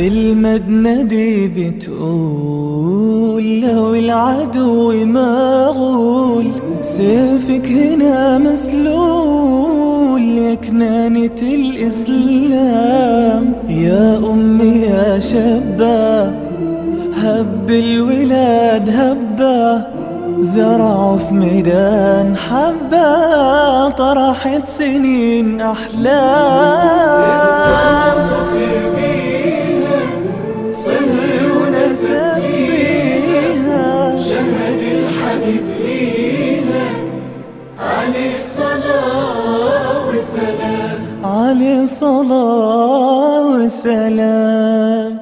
المدنة دي بتقول لو العدو مغول سيفك هنا مسلول يا كنانة الإسلام. يا أمي يا شابة هب الولاد هبة. زرعوا في ميدان حبة طرحت سنين أحلام. الحبيب لينا عليه صلاة وسلام عليه صلاة وسلام